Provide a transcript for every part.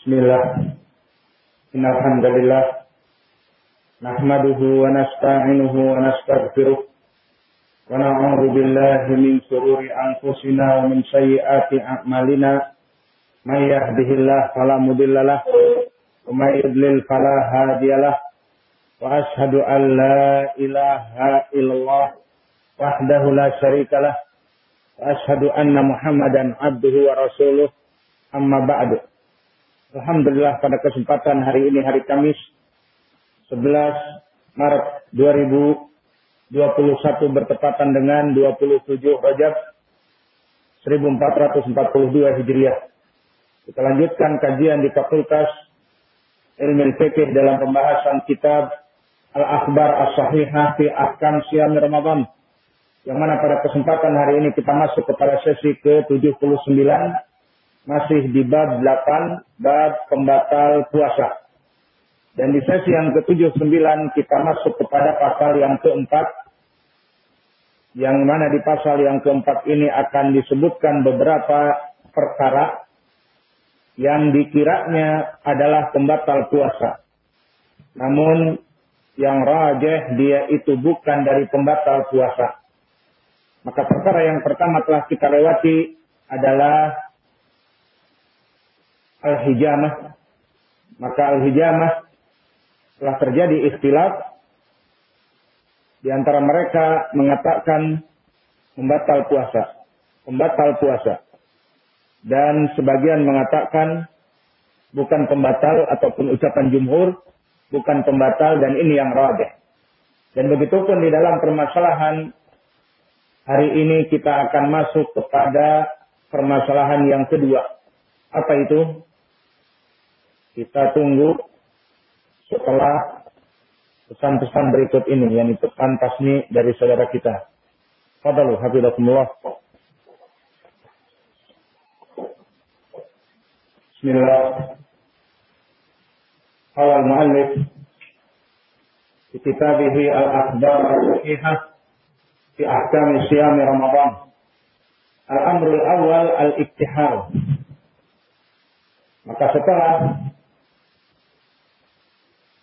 Bismillah. Innal hamdalillah nahmaduhu wa nasta'inuhu wa nastaghfiruh. Wa na'udzu billahi min shururi anfusina wa min sayyiati a'malina. May yahdihillahu fala mudhillalah wa may yudlil fala wa ashhadu an la ilaha illallah wahdahu la syarikalah wa ashhadu anna muhammadan abduhu wa rasuluh. Amma ba'du Alhamdulillah pada kesempatan hari ini hari Kamis 11 Maret 2021 bertepatan dengan 27 Rajab 1442 Hijriah. Kita lanjutkan kajian di Fakultas Ilmu Fikih dalam pembahasan kitab Al-Akhbar As-Sahihah fi Ahkam Siyam Ramadan. Yang mana pada kesempatan hari ini kita masuk kepada sesi ke-79 masih di bab 8, bab pembatal puasa. Dan di sesi yang ke-79 kita masuk kepada pasal yang keempat, yang mana di pasal yang keempat ini akan disebutkan beberapa perkara yang dikiranya adalah pembatal puasa. Namun yang rajah dia itu bukan dari pembatal puasa. Maka perkara yang pertama telah kita lewati adalah al-hijamah. Maka al-hijamah telah terjadi ikhtilaf di antara mereka mengatakan membatal puasa, pembatal puasa. Dan sebagian mengatakan bukan pembatal ataupun ucapan jumhur, bukan pembatal dan ini yang rajih. Dan begitu pun di dalam permasalahan hari ini kita akan masuk kepada permasalahan yang kedua. Apa itu? Kita tunggu setelah pesan-pesan berikut ini, yang pesan tasmi dari saudara kita. Fadalu, hafizakumullah. Bismillah. Awal muallif di kitabihi al-akhbar al-sahihah fi ahkam siyam Ramadan. Al-amrul awal al-iktihal. Maka setelah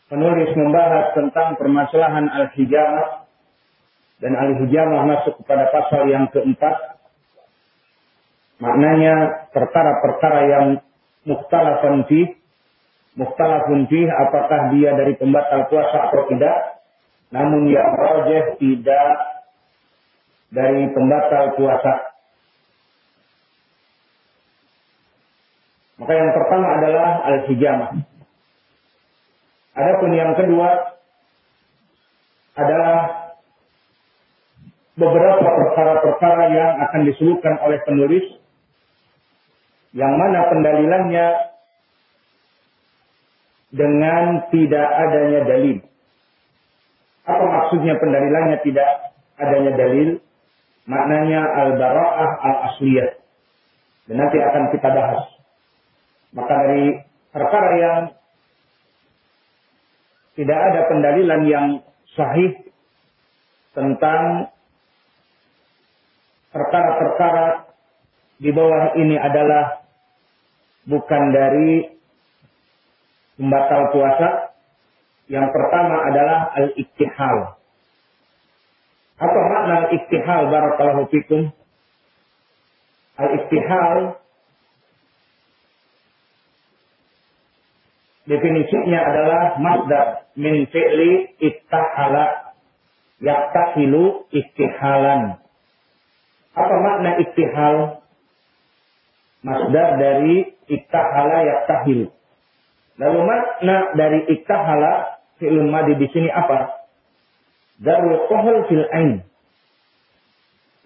penulis membahas tentang permasalahan al-hijamah dan al-hijamah masuk kepada pasal yang keempat. Maknanya perkara-perkara yang mukhtalafun fi mukhtalafun fi apakah dia dari pembatal puasa atau tidak. Namun yang rajih tidak dari pembatal puasa. Maka yang pertama adalah al-hijamah. Adapun yang kedua adalah beberapa perkara-perkara yang akan disebutkan oleh penulis yang mana pendalilannya dengan tidak adanya dalil. Apa maksudnya pendalilannya tidak adanya dalil? Maknanya al-bara'ah al-asliyah. Dan nanti akan kita bahas. Maka dari perkara yang tidak ada pendalilan yang sahih tentang perkara-perkara di bawah ini adalah bukan dari pembatal puasa. Yang pertama adalah al-iktihal. Apa makna al-iktihal barakallahu fikum? Al-iktihal definisinya adalah masdar min fi'li ittahala yaktahilu iktihalan. Apa makna iktihal? Masdar dari ittahala yaktahil. Lalu makna dari ittahala fi'il madi di sini apa? Darul kohol fil ain.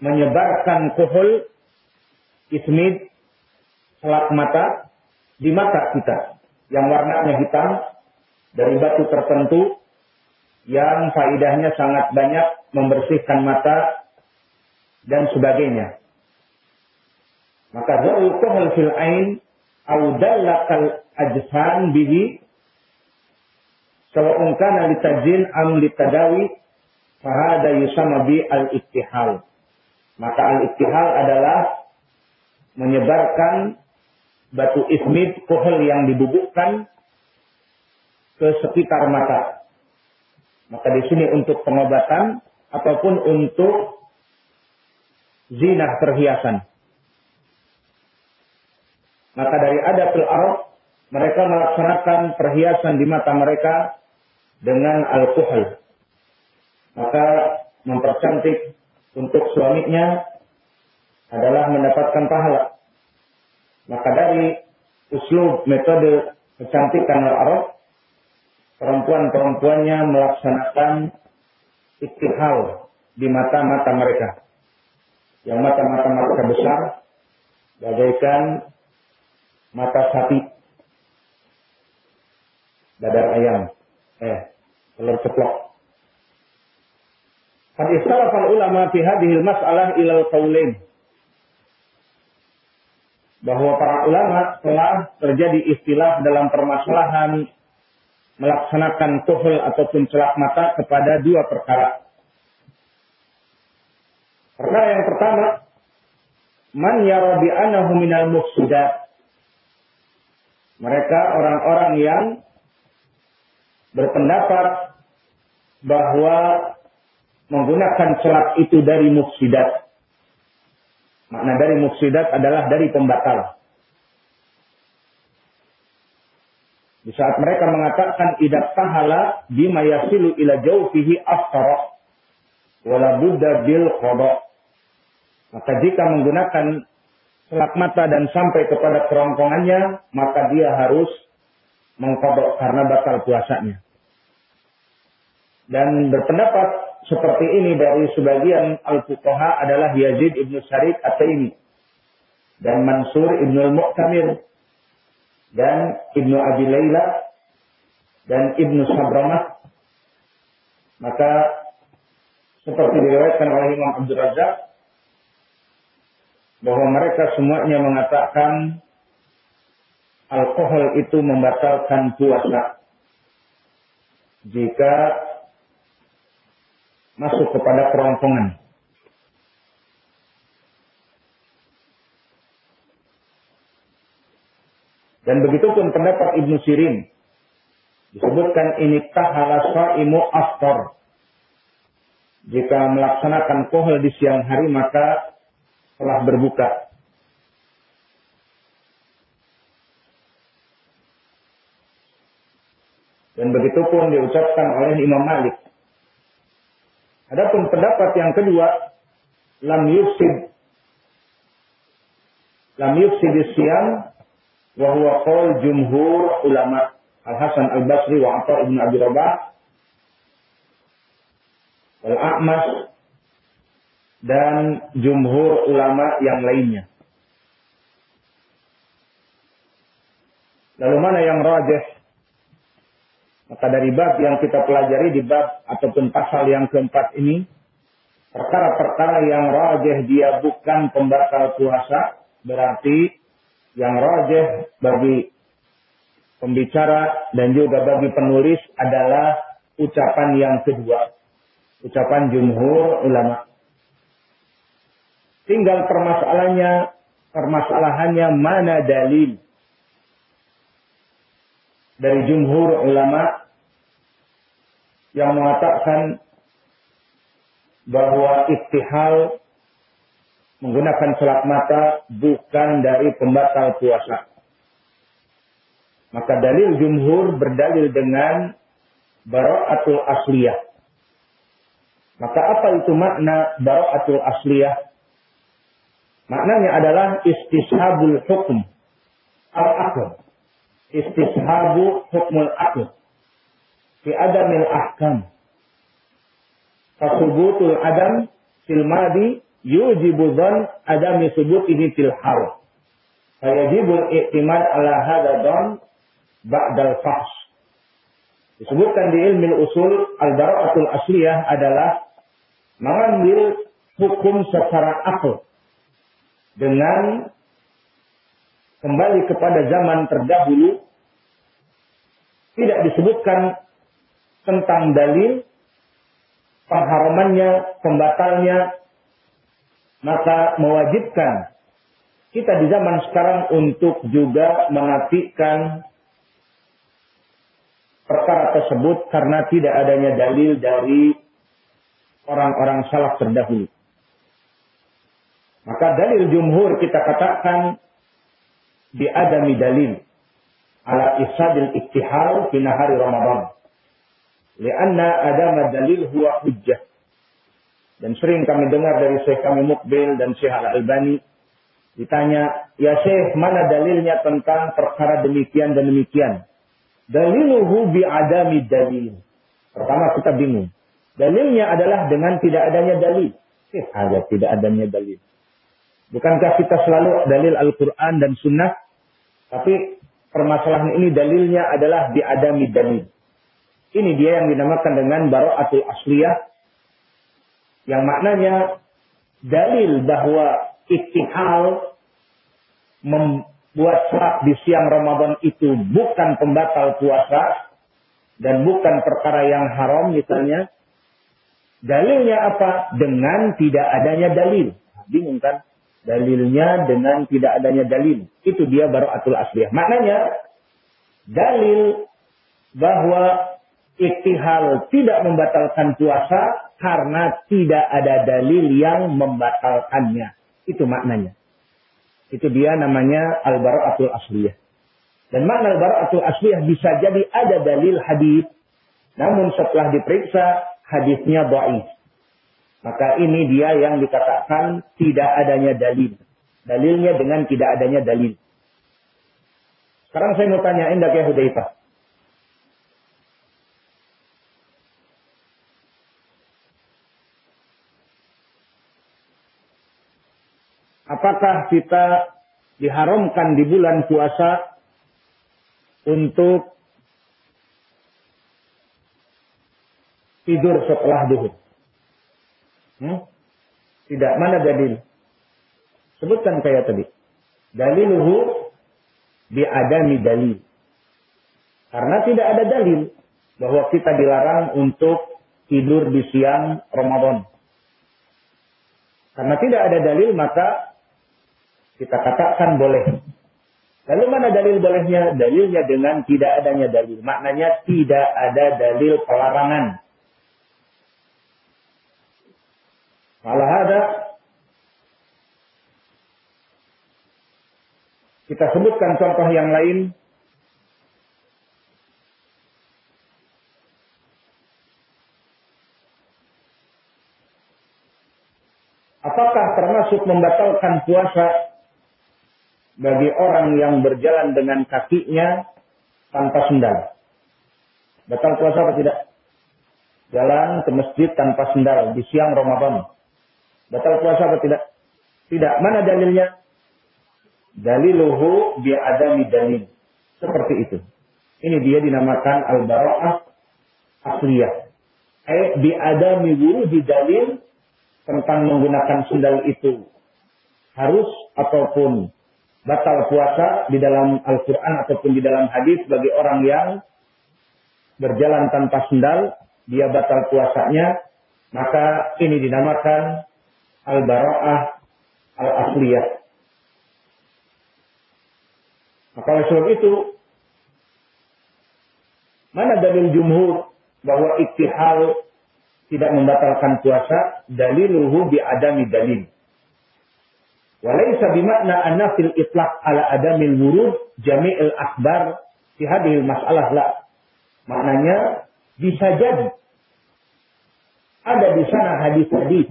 Menyebarkan kohol ismid selak mata di mata kita yang warnanya hitam dari batu tertentu yang faidahnya sangat banyak membersihkan mata dan sebagainya. Maka dzauqul fil ain au dallakal ajsan bihi sawa'un kana litajin am litadawi fahada yusama bi al-ittihal. Maka al-ittihal adalah menyebarkan batu ismit, kohel yang dibubukkan ke sekitar mata. Maka di sini untuk pengobatan ataupun untuk zina perhiasan. Maka dari adatul Arab, mereka melaksanakan perhiasan di mata mereka dengan alkohol. Maka mempercantik untuk suaminya adalah mendapatkan pahala. Maka dari uslub metode kecantikan Arab, perempuan-perempuannya melaksanakan iktihal di mata-mata mereka. Yang mata-mata mereka besar, bagaikan mata sapi, dadar ayam, eh, telur ceplok. Hadis ulama fi hadhil mas'alah ilal bahwa para ulama telah terjadi istilah dalam permasalahan melaksanakan tuhul ataupun celak mata kepada dua perkara. Perkara yang pertama, man yara anahu minal mufsidat. Mereka orang-orang yang berpendapat bahwa menggunakan celak itu dari mufsidat. Makna dari mufsidat adalah dari pembatal. Di saat mereka mengatakan idat tahala bima yasilu ila jaufihi aftara wala buddha bil qada. Maka jika menggunakan selak mata dan sampai kepada kerongkongannya, maka dia harus mengkodok karena batal puasanya. Dan berpendapat seperti ini dari sebagian al-fuqaha adalah Yazid ibnu Sarid At-Taimi dan Mansur ibnu Al-Mu'tamir dan ibnu Abi Layla dan ibnu Sabramah. Maka seperti diriwayatkan oleh Imam Abdul Razak bahwa mereka semuanya mengatakan alkohol itu membatalkan puasa. Jika masuk kepada kerongkongan. Dan begitu pun pendapat Ibnu Sirin. Disebutkan ini tahala imu aftar. Jika melaksanakan kohol di siang hari maka telah berbuka. Dan begitu pun diucapkan oleh Imam Malik. Adapun pendapat yang kedua, lam yufsid lam yufsid siam wa huwa qaul jumhur ulama Al Hasan Al Basri wa Atha ibn Abi Rabah Al A'mas dan jumhur ulama yang lainnya. Lalu mana yang rajih? Maka dari bab yang kita pelajari di bab ataupun pasal yang keempat ini, perkara-perkara yang rajah dia bukan pembatal puasa, berarti yang rajah bagi pembicara dan juga bagi penulis adalah ucapan yang kedua. Ucapan jumhur ulama. Tinggal permasalahannya, permasalahannya mana dalil dari jumhur ulama yang mengatakan bahwa iktihal menggunakan celak mata bukan dari pembatal puasa. Maka dalil jumhur berdalil dengan bara'atul asliyah. Maka apa itu makna bara'atul asliyah? Maknanya adalah istishabul hukum al-aql. Istishabu hukmul aql fi adamil ahkam. Fasubutul adam fil madi yujibu dhan adami subutihi fil hal. Fayajibul i'timad ala hadha dhan ba'dal fahs. Disebutkan di ilmu usul al-bara'atul asliyah adalah mengambil hukum secara akal dengan kembali kepada zaman terdahulu tidak disebutkan tentang dalil pengharamannya, pembatalnya, maka mewajibkan kita di zaman sekarang untuk juga menafikan perkara tersebut karena tidak adanya dalil dari orang-orang salaf terdahulu. Maka dalil jumhur kita katakan adami dalil ala isadil ittihal fi nahari Ramadan. Lianna adama dalil huwa hujjah. Dan sering kami dengar dari Syekh kami Mukbil dan Syekh Al-Albani ditanya, "Ya Syekh, mana dalilnya tentang perkara demikian dan demikian?" Daliluhu bi'adami dalil. Pertama kita bingung. Dalilnya adalah dengan tidak adanya dalil. Eh, ada tidak adanya dalil. Bukankah kita selalu dalil Al-Quran dan Sunnah? Tapi permasalahan ini dalilnya adalah bi'adami dalil. Ini dia yang dinamakan dengan bara'atul asliyah. Yang maknanya dalil bahwa iktihal buat sholat di siang Ramadan itu bukan pembatal puasa dan bukan perkara yang haram misalnya. Dalilnya apa? Dengan tidak adanya dalil. Bingung kan? Dalilnya dengan tidak adanya dalil. Itu dia baru atul asliyah. Maknanya dalil bahwa iktihal tidak membatalkan puasa karena tidak ada dalil yang membatalkannya. Itu maknanya. Itu dia namanya al-bara'atul asliyah. Dan makna al-bara'atul asliyah bisa jadi ada dalil hadis, namun setelah diperiksa hadisnya dhaif. Maka ini dia yang dikatakan tidak adanya dalil. Dalilnya dengan tidak adanya dalil. Sekarang saya mau tanya indah ya Hudaifah. Apakah kita diharamkan di bulan puasa untuk tidur setelah duhur? Hmm? Tidak, mana dalil? Sebutkan kayak tadi. Daliluhu biadami dalil. Karena tidak ada dalil bahwa kita dilarang untuk tidur di siang Ramadan. Karena tidak ada dalil maka kita katakan boleh. Lalu mana dalil bolehnya? Dalilnya dengan tidak adanya dalil. Maknanya tidak ada dalil pelarangan. Malah ada kita sebutkan contoh yang lain Apakah termasuk membatalkan puasa bagi orang yang berjalan dengan kakinya tanpa sendal. Batal puasa apa tidak? Jalan ke masjid tanpa sendal di siang Ramadan. Batal puasa apa tidak? Tidak. Mana dalilnya? Daliluhu bi'adami dalil. Seperti itu. Ini dia dinamakan al-bara'ah asliyah. Eh, bi'adami di dalil tentang menggunakan sendal itu harus ataupun batal puasa di dalam Al-Quran ataupun di dalam hadis bagi orang yang berjalan tanpa sendal, dia batal puasanya, maka ini dinamakan al-bara'ah al-asliyah. Maka oleh sebab itu, mana dalil jumhur bahwa iktihal tidak membatalkan puasa, daliluhu bi'adami dalil. Walaysa bimakna anna fil itlaq ala adamil wurud jami'il akhbar fi hadhil mas'alah la. Maknanya bisa jadi ada di sana hadis-hadis.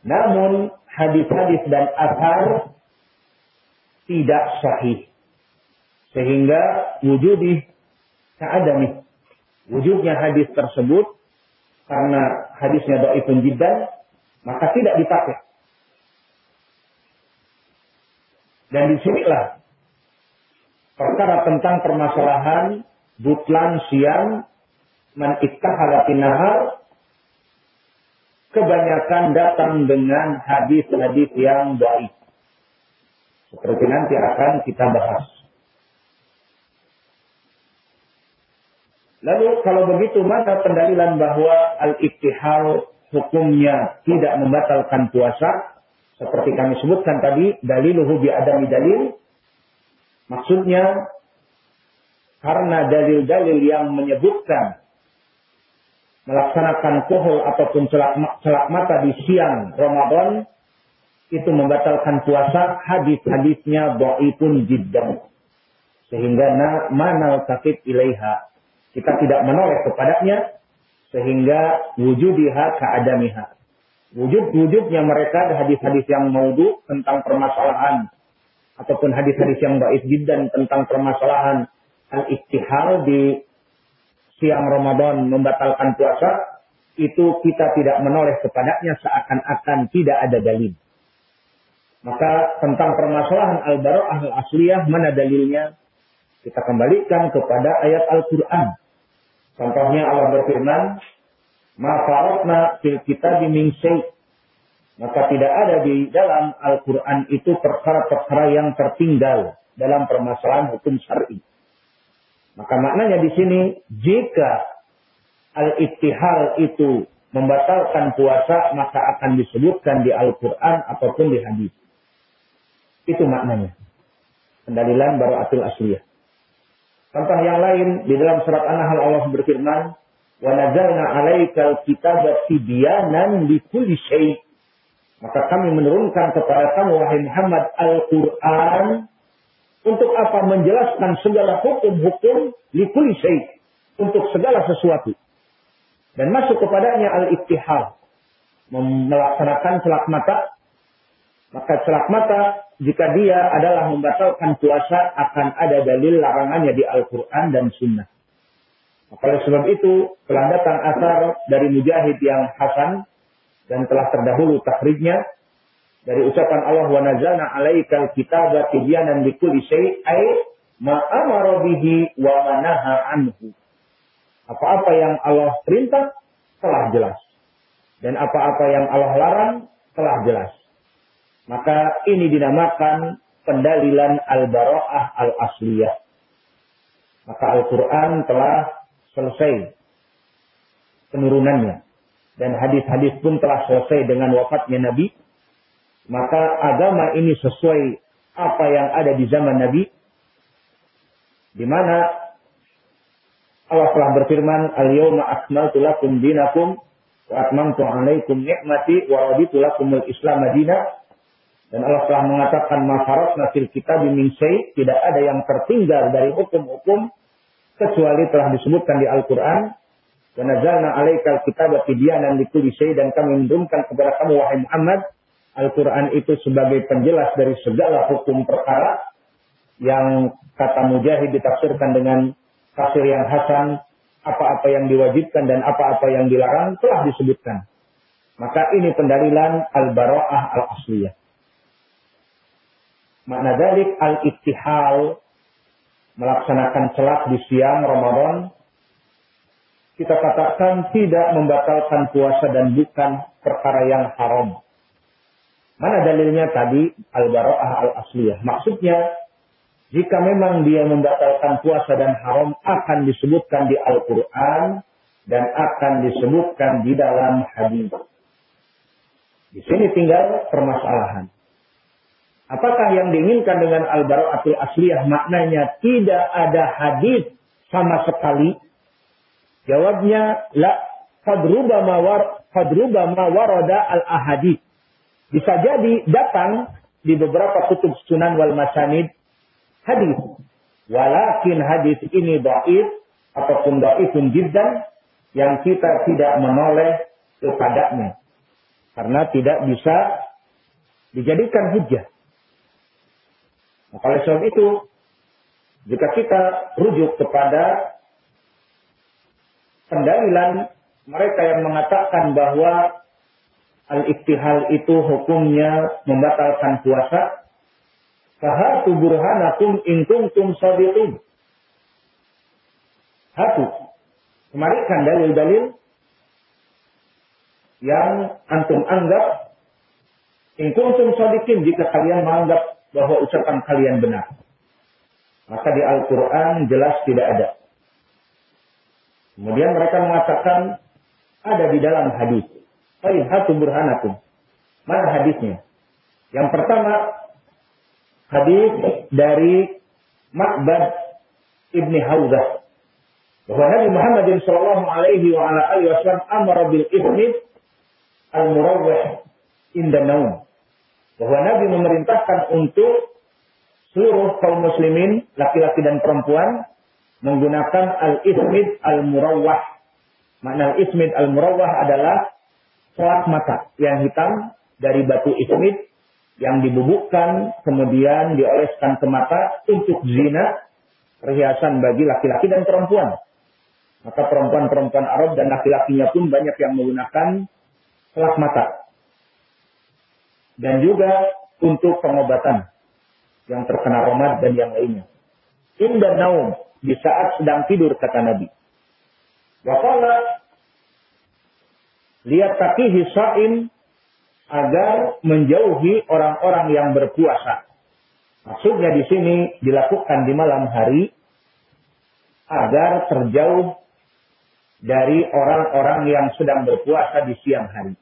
Namun hadis-hadis dan asar tidak sahih. Sehingga wujudi keadami. Wujudnya hadis tersebut karena hadisnya dhaifun jiddan maka tidak dipakai. Dan di sinilah perkara tentang permasalahan butlan siang man nahar kebanyakan datang dengan hadis-hadis yang baik. Seperti nanti akan kita bahas. Lalu kalau begitu maka pendalilan bahwa al-iktihal hukumnya tidak membatalkan puasa Seperti kami sebutkan tadi, daliluhu bi adami dalil. Maksudnya, karena dalil-dalil yang menyebutkan melaksanakan kohol ataupun celak, celak mata di siang Ramadan itu membatalkan puasa hadis-hadisnya dhaifun jiddan. Sehingga na mana sakit ilaiha. Kita tidak menoleh kepadanya sehingga wujudiha keadamiha wujud-wujudnya mereka hadis-hadis yang maudhu tentang permasalahan ataupun hadis-hadis yang dhaif jiddan tentang permasalahan al-ittihal di siang Ramadan membatalkan puasa itu kita tidak menoleh kepadanya seakan-akan tidak ada dalil maka tentang permasalahan al-bara'ah al-asliyah mana dalilnya? Kita kembalikan kepada ayat Al-Quran. Contohnya Allah berfirman, Ma faratna fil kitab min Maka tidak ada di dalam Al-Quran itu perkara-perkara yang tertinggal dalam permasalahan hukum syar'i. Maka maknanya di sini, jika al-ittihal itu membatalkan puasa, maka akan disebutkan di Al-Quran ataupun di hadis. Itu maknanya. Pendalilan baraatul asliyah. Contoh yang lain di dalam surat An-Nahl Allah berfirman, "Wa nazzalna 'alaikal kitaba tibyanan syai'." Maka kami menurunkan kepada kamu wahai Muhammad Al-Qur'an untuk apa menjelaskan segala hukum-hukum likulli syai' untuk segala sesuatu. Dan masuk kepadanya al-ittihal, melaksanakan celak mata maka celak mata jika dia adalah membatalkan puasa akan ada dalil larangannya di Al-Quran dan Sunnah. Oleh sebab itu telah datang asar dari Mujahid yang Hasan dan telah terdahulu takhrijnya dari ucapan Allah wa nazalna alaikal kitaba tibyanan likulli syai' ay ma amara bihi wa manaha anhu. Apa-apa yang Allah perintah telah jelas dan apa-apa yang Allah larang telah jelas. Maka ini dinamakan pendalilan al-bara'ah al-asliyah. Maka Al-Quran telah selesai penurunannya. Dan hadis-hadis pun telah selesai dengan wafatnya Nabi. Maka agama ini sesuai apa yang ada di zaman Nabi. Di mana Allah telah berfirman, Al-yawma akmaltu lakum dinakum wa atmamtu alaikum ni'mati wa raditu lakumul islam madinah dan Allah telah mengatakan mafarat nasil kita diminsyai, tidak ada yang tertinggal dari hukum-hukum kecuali telah disebutkan di Al-Quran. Dan nazalna alaikal kitab tibyanan likulli syai dan kami menurunkan kepada kamu wahai Muhammad Al-Quran itu sebagai penjelas dari segala hukum perkara yang kata Mujahid ditafsirkan dengan tafsir yang hasan apa-apa yang diwajibkan dan apa-apa yang dilarang telah disebutkan. Maka ini pendalilan al-bara'ah al-asliyah. Makna dalik al-ittihal melaksanakan celak di siang Ramadan kita katakan tidak membatalkan puasa dan bukan perkara yang haram. Mana dalilnya tadi al-bara'ah al-asliyah. Maksudnya jika memang dia membatalkan puasa dan haram akan disebutkan di Al-Quran dan akan disebutkan di dalam hadis. Di sini tinggal permasalahan. Apakah yang diinginkan dengan al-bara'atul asliyah maknanya tidak ada hadis sama sekali? Jawabnya la fadruba mawar fadruba mawarada al ahadith. Bisa jadi datang di beberapa kutub sunan wal masanid hadis. Walakin hadis ini dhaif ataupun dhaifun jiddan yang kita tidak menoleh kepadanya. Karena tidak bisa dijadikan hujah. Nah, oleh sebab itu, jika kita rujuk kepada pendalilan mereka yang mengatakan bahwa al-iktihal itu hukumnya membatalkan puasa, Fahatu burhanakum in kuntum sadiqin. Hatu. Kemarikan dalil-dalil yang antum anggap in kuntum sadiqin jika kalian menganggap bahwa ucapan kalian benar. Maka di Al-Quran jelas tidak ada. Kemudian mereka mengatakan ada di dalam hadis. Baik, hatu burhanakum. Mana hadisnya? Yang pertama, hadis dari Ma'bad Ibni Haudah. Bahwa Nabi Muhammad sallallahu alaihi wa ala alihi wasallam amara bil ismid al-murawwih inda naum. Bahwa Nabi memerintahkan untuk seluruh kaum muslimin, laki-laki dan perempuan, menggunakan al-ismid al-murawwah. Makna al-ismid al-murawwah adalah selat mata yang hitam dari batu ismid yang dibubukkan kemudian dioleskan ke mata untuk zina perhiasan bagi laki-laki dan perempuan. Maka perempuan-perempuan Arab dan laki-lakinya pun banyak yang menggunakan selat mata. Dan juga untuk pengobatan yang terkena romat dan yang lainnya. Indah naum di saat sedang tidur kata Nabi. Wafala lihat takihi sa'im agar menjauhi orang-orang yang berpuasa. Maksudnya di sini dilakukan di malam hari agar terjauh dari orang-orang yang sedang berpuasa di siang hari.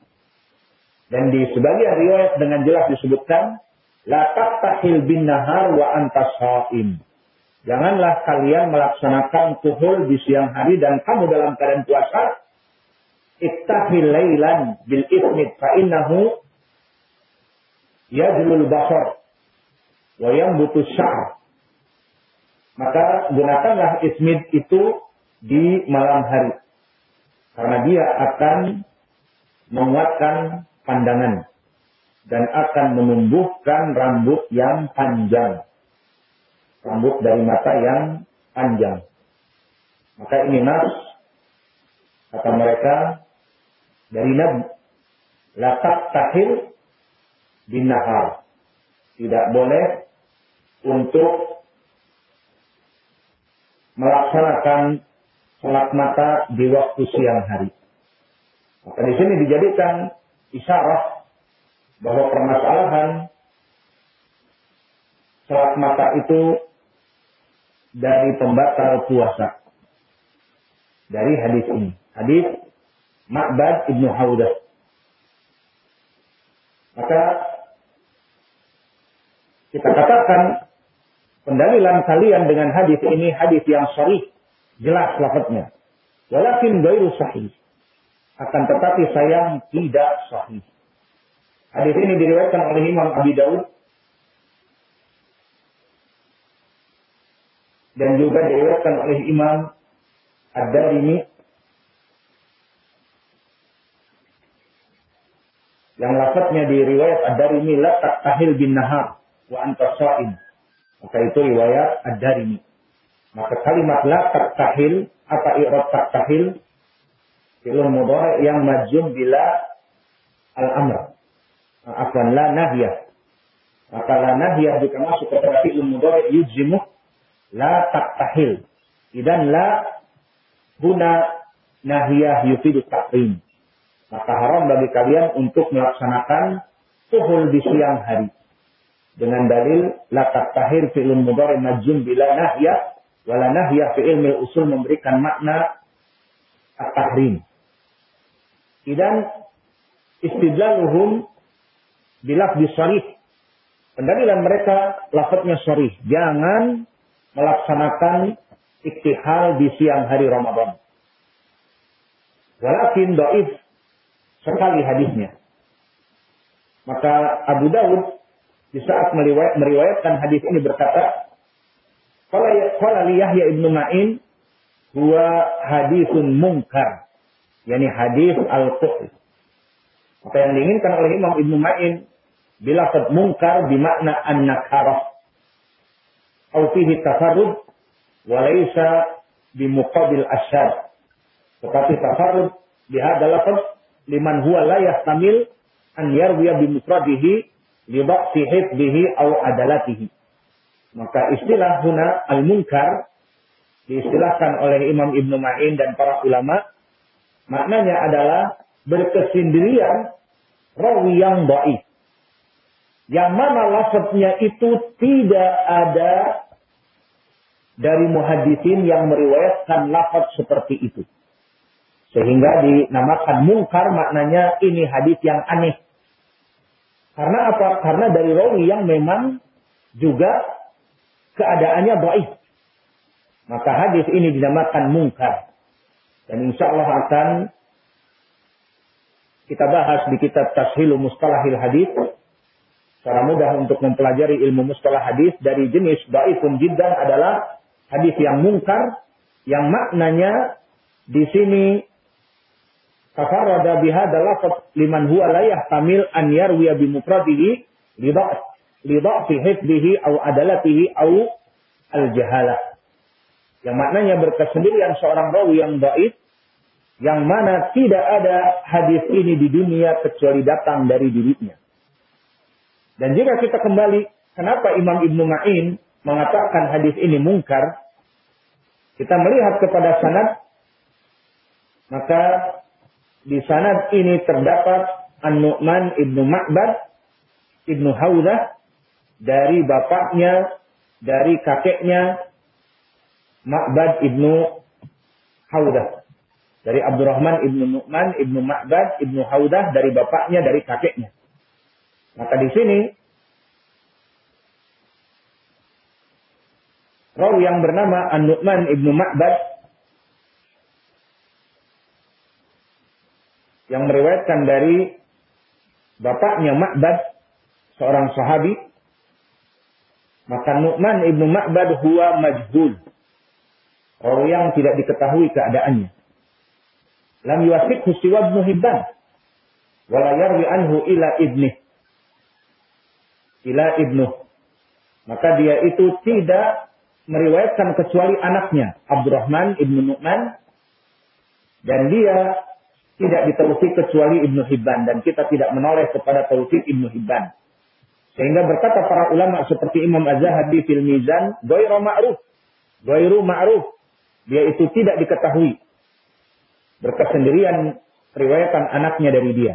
Dan di sebagian riwayat dengan jelas disebutkan La tahtahil bin nahar wa antas. Janganlah kalian melaksanakan kuhul di siang hari dan kamu dalam keadaan puasa. Ittahil laylan bil ismid fa innahu yajlul basar wa butuh syar. Maka gunakanlah ismid itu di malam hari. Karena dia akan menguatkan pandangan dan akan menumbuhkan rambut yang panjang. Rambut dari mata yang panjang. Maka ini nas, kata mereka, dari Nabi. Latak tahil bin. Tidak boleh untuk melaksanakan sholat mata di waktu siang hari. Maka di sini dijadikan isyarat bahwa permasalahan sholat mata itu dari pembatal puasa. Dari hadis ini. Hadis Ma'bad Ibnu Haudah. Maka kita katakan pendalilan kalian dengan hadis ini hadis yang sahih, jelas lafadznya. Walakin gairu sahih. Akan tetapi sayang tidak sahih. Hadis ini diriwayatkan oleh Imam Abi Daud dan juga diriwayatkan oleh Imam Ad-Darimi yang lafadznya di riwayat Ad-Darimi la tahil bin nahar wa anta sha'im. Maka itu riwayat Ad-Darimi. Maka kalimat la tahil apa i'rab tahil Fi'il mudhari yang majum bila al-amr afwan la nahiyah. Maka la nahiyah jika masuk kepada fi'il mudhari yujzimu la taktahil. Idan la guna nahiyah yufidu takrim. Maka haram bagi kalian untuk melaksanakan suhul di siang hari. Dengan dalil la taktahil fi'il mudhari majum bila nahiyah wala nahiyah fi'il mil usul memberikan makna at-tahrim. Idan istidlaluhum bilaf disarih. Pendalilan mereka lafadznya sorry. Jangan melaksanakan iktihal di siang hari Ramadan. Walakin doif sekali hadisnya. Maka Abu Dawud di saat meriwayatkan hadis ini berkata, Qala li Yahya ibnu Ma'in huwa hadisun mungkar. Yani hadis al-quhl. Apa yang diinginkan oleh Imam Ibnu Ma'in bilafad mungkar bimakna an-nakarah. Au fihi tafarrud wa laysa bimuqabil asyad. Tetapi tafarrud bihada lafaz liman huwa la yahtamil an yarwiya bimufradihi li dha'fi hifdhihi aw adalatihi. Maka istilah huna al-munkar diistilahkan oleh Imam Ibnu Ma'in dan para ulama maknanya adalah berkesendirian rawi yang baik. Yang mana lafadznya itu tidak ada dari muhadithin yang meriwayatkan lafaz seperti itu. Sehingga dinamakan mungkar maknanya ini hadis yang aneh. Karena apa? Karena dari rawi yang memang juga keadaannya baik. Maka hadis ini dinamakan mungkar. Dan insya Allah akan kita bahas di kitab Tashilu Mustalahil Hadis. Cara mudah untuk mempelajari ilmu mustalah hadis dari jenis baifun jiddan adalah hadis yang mungkar yang maknanya di sini Tafarrada bihada lafaz liman huwa la yahtamil an yarwiya bi mufradihi li fi hifdihi au adalatihi au al jahalah. Yang maknanya berkesendirian seorang rawi yang baik yang mana tidak ada hadis ini di dunia kecuali datang dari dirinya. Dan jika kita kembali, kenapa Imam Ibnu Ma'in mengatakan hadis ini mungkar? Kita melihat kepada sanad, maka di sanad ini terdapat An-Nu'man ibnu Ma'bad ibnu Haudah dari bapaknya, dari kakeknya Ma'bad ibnu Haudah. Dari Abdurrahman ibnu Nu'man ibnu Ma'bad ibnu Haudah dari bapaknya, dari kakeknya. Maka di sini rawi yang bernama An-Nu'man ibnu Ma'bad yang meriwayatkan dari bapaknya Ma'bad, seorang sahabi, maka Nu'man ibnu Ma'bad huwa majhul. Orang yang tidak diketahui keadaannya. Lam yuwasik siwa ibnu Hibban. Wala yarwi anhu ila ibni. Ila ibnu. Maka dia itu tidak meriwayatkan kecuali anaknya. Abdurrahman ibnu Nu'man. Dan dia tidak ditelusik kecuali Ibnu Hibban dan kita tidak menoleh kepada telusik Ibnu Hibban. Sehingga berkata para ulama seperti Imam Az-Zahabi fil Mizan, ghairu ma'ruf. Ghairu ma'ruf. Dia itu tidak diketahui. Berkesendirian riwayatan anaknya dari dia.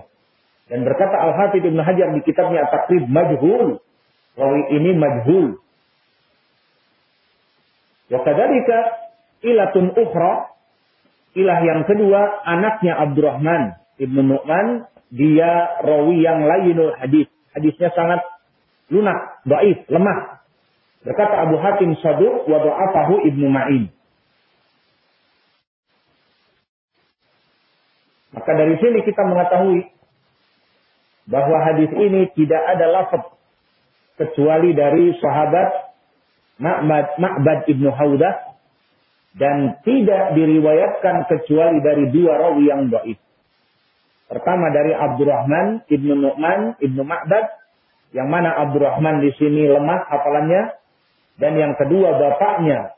Dan berkata Al-Hafidh Ibnu Hajar di kitabnya At-Taqrib majhul. Rawi ini majhul. Wa kadzalika ilatun ukhra Ilah yang kedua, anaknya Abdurrahman Ibnu Nu'man, dia rawi yang lainul hadis. Hadisnya sangat lunak, baik, lemah. Berkata Abu Hatim Saduq wa do'afahu Ibnu Ma'in. Maka dari sini kita mengetahui bahwa hadis ini tidak ada lafaz kecuali dari sahabat Ma'bad, Ma'bad Ibnu Haudah dan tidak diriwayatkan kecuali dari dua rawi yang dhaif. Pertama dari Abdurrahman ibnu Nu'man ibnu Ma'bad, yang mana Abdurrahman di sini lemah hafalannya, dan yang kedua bapaknya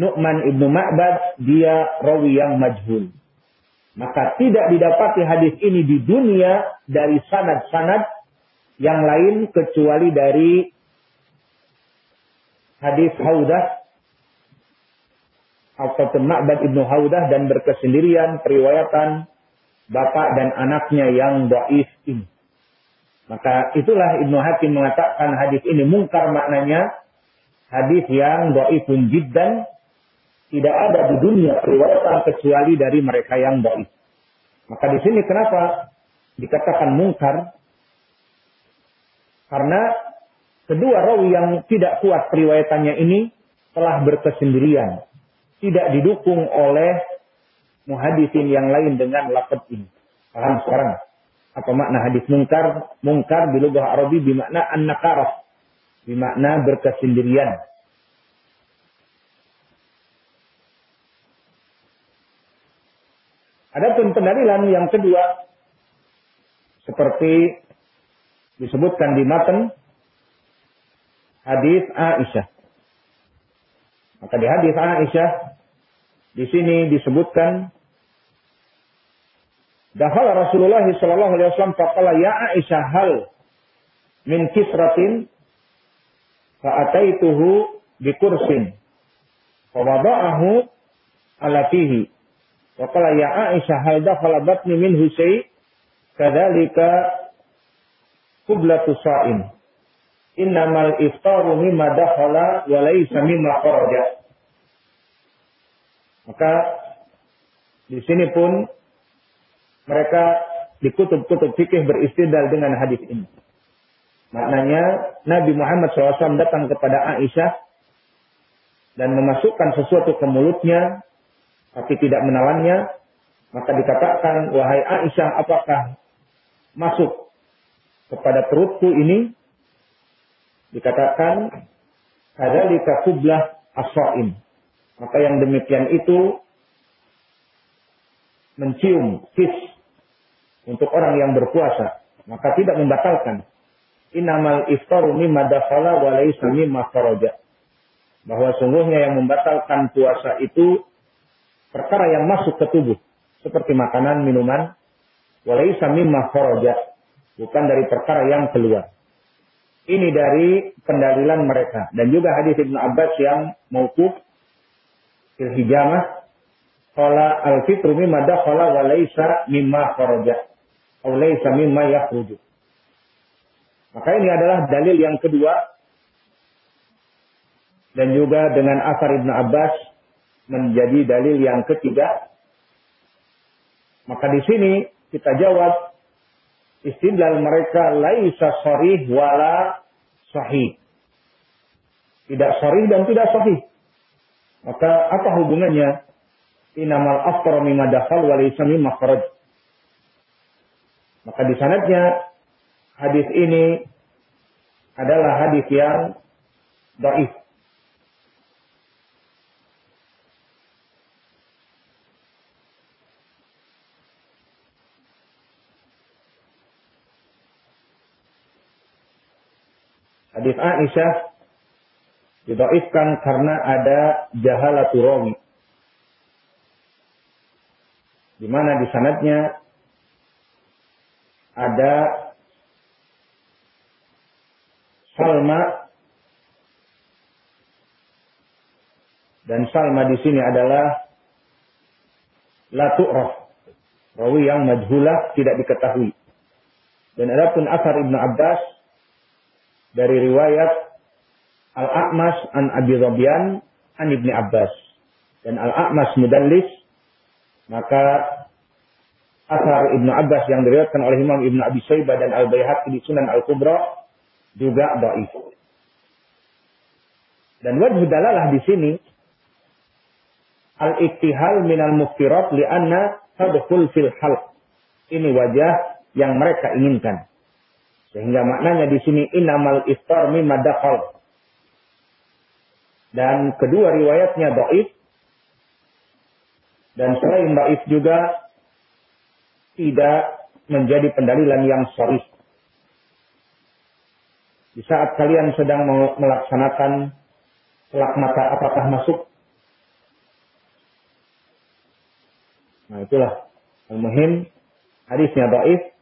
Nu'man ibnu Ma'bad, dia rawi yang majhul. Maka tidak didapati hadis ini di dunia dari sanad-sanad yang lain kecuali dari hadis Haudah ataupun Ma'bad Ibnu Haudah dan berkesendirian periwayatan bapak dan anaknya yang dhaif ini. Maka itulah Ibnu Hakim mengatakan hadis ini mungkar maknanya hadis yang dhaifun jiddan tidak ada di dunia periwayatan kecuali dari mereka yang dhaif. Maka di sini kenapa dikatakan mungkar? Karena kedua rawi yang tidak kuat periwayatannya ini telah berkesendirian tidak didukung oleh muhadisin yang lain dengan lafaz ini. Paham sekarang? Apa makna hadis mungkar? Mungkar di lugah Arabi bermakna an-nakarah. Bermakna berkesendirian. Adapun pendalilan yang kedua seperti disebutkan di matan hadis Aisyah. Maka di hadis Aisyah di sini disebutkan Dahal Rasulullah sallallahu alaihi wasallam faqala ya Aisyah hal min kisratin fa ataituhu bi kursin fa wada'ahu ala fihi wa qala ya Aisyah hal dakhala batni min husay kadzalika qiblatu sa'im innamal iftaru mimma dakhala wa laysa mimma kharaja. Maka di sini pun mereka di kutub-kutub fikih beristidlal dengan hadis ini. Maknanya Nabi Muhammad SAW datang kepada Aisyah dan memasukkan sesuatu ke mulutnya tapi tidak menawannya, maka dikatakan, wahai Aisyah, apakah masuk kepada perutku ini? Dikatakan, Hadalika kublah as-sa'im. Maka yang demikian itu mencium kis untuk orang yang berpuasa. Maka tidak membatalkan. Inamal iftaru mimma dakhala wa laysa mimma. Bahwa sungguhnya yang membatalkan puasa itu perkara yang masuk ke tubuh. Seperti makanan, minuman. Wa laysa mimma kharaja. Bukan dari perkara yang keluar. Ini dari pendalilan mereka. Dan juga hadis Ibnu Abbas yang mauquf fil hijamah qala al fitru mimma dakhala wa mimma kharaja. Laysa mimma. Maka ini adalah dalil yang kedua dan juga dengan asar Ibnu Abbas menjadi dalil yang ketiga. Maka di sini kita jawab istidlal mereka laisa sharih wala sahih. Tidak sharih dan tidak sahih. Maka apa hubungannya? Inamal aftar mimma dakhal wa laysa mimma kharaj. Maka di sanadnya hadis ini adalah hadis yang dhaif. Hadis Aisyah didoifkan karena ada jahalatu rawi. Di mana di sanadnya ada Salma dan Salma di sini adalah la tu'raf. Rawi yang majhulah tidak diketahui. Dan adapun asar Ibnu Abbas dari riwayat Al-A'mas an Abi Rabian an Ibni Abbas. Dan Al-A'mas mudallis, maka asar Ibnu Abbas yang diriwayatkan oleh Imam Ibnu Abi Saibah dan Al-Baihaqi di Sunan Al-Kubra juga dhaif. Dan wajib dalalah di sini al-ittihal minal muftirat li'anna tadkhul fil halq. Ini wajah yang mereka inginkan. Sehingga maknanya di sini inamal iftar mimma dakhal. Dan kedua riwayatnya dhaif. Dan selain dhaif juga tidak menjadi pendalilan yang sharih. Di saat kalian sedang melaksanakan selak mata apakah masuk? Nah itulah. Al-Muhim hadisnya dhaif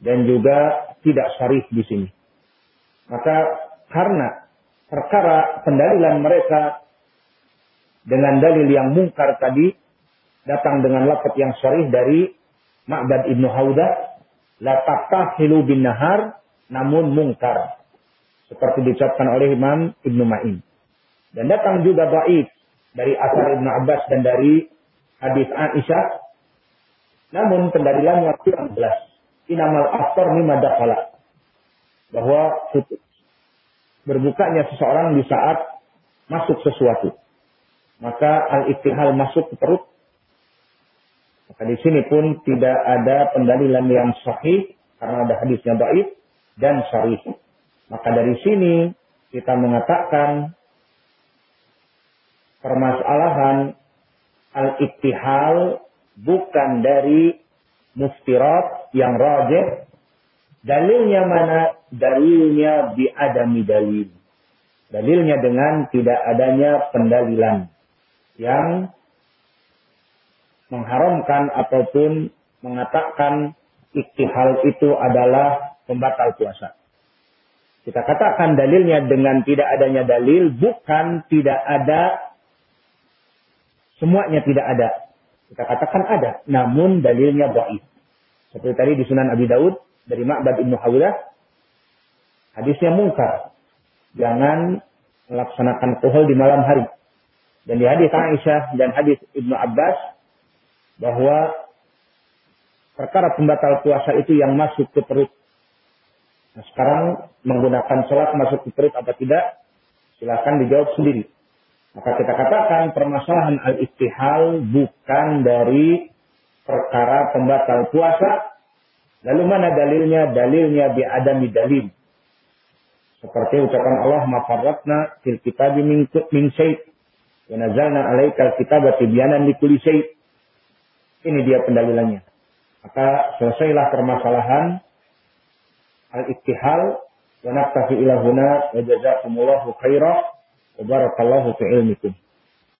dan juga tidak syarif di sini. Maka karena perkara pendalilan mereka dengan dalil yang mungkar tadi datang dengan lafaz yang syarif dari Ma'bad Ibnu Haudah la taqtahilu bin nahar namun mungkar seperti diucapkan oleh Imam Ibnu Ma'in. Dan datang juga baik dari asar Ibnu Abbas dan dari hadis Aisyah namun pendalilannya kurang jelas inamal aftar mimma dakhala. Bahwa berbukanya seseorang di saat masuk sesuatu. Maka al-iktihal masuk ke perut. Maka di sini pun tidak ada pendalilan yang sahih karena ada hadisnya baik dan syarih. Maka dari sini kita mengatakan permasalahan al-iktihal bukan dari muftirat yang rajih. Dalilnya mana? Dalilnya biadami dalil. Dalilnya dengan tidak adanya pendalilan yang mengharamkan ataupun mengatakan iktihal itu adalah pembatal puasa. Kita katakan dalilnya dengan tidak adanya dalil bukan tidak ada semuanya tidak ada. Kita katakan ada, namun dalilnya baik. Seperti tadi di Sunan Abi Daud dari Ma'bad Ibnu Hawilah, hadisnya mungkar. Jangan melaksanakan kohol di malam hari. Dan di hadis Aisyah dan hadis Ibnu Abbas bahwa perkara pembatal puasa itu yang masuk ke perut. Nah, sekarang menggunakan sholat masuk ke perut apa tidak? Silahkan dijawab sendiri. Maka kita katakan permasalahan al-istihal bukan dari perkara pembatal puasa. Lalu mana dalilnya? Dalilnya biadami dalil. Seperti ucapan Allah, "Mafarratna fil kitabi min min syai' wa nazalna 'alaikal kitaba tibyanan likulli syai'." Ini dia pendalilannya. Maka selesailah permasalahan al-ittihal wa naktafi ila huna wa jazakumullahu khairan wa barakallahu fi ilmikum.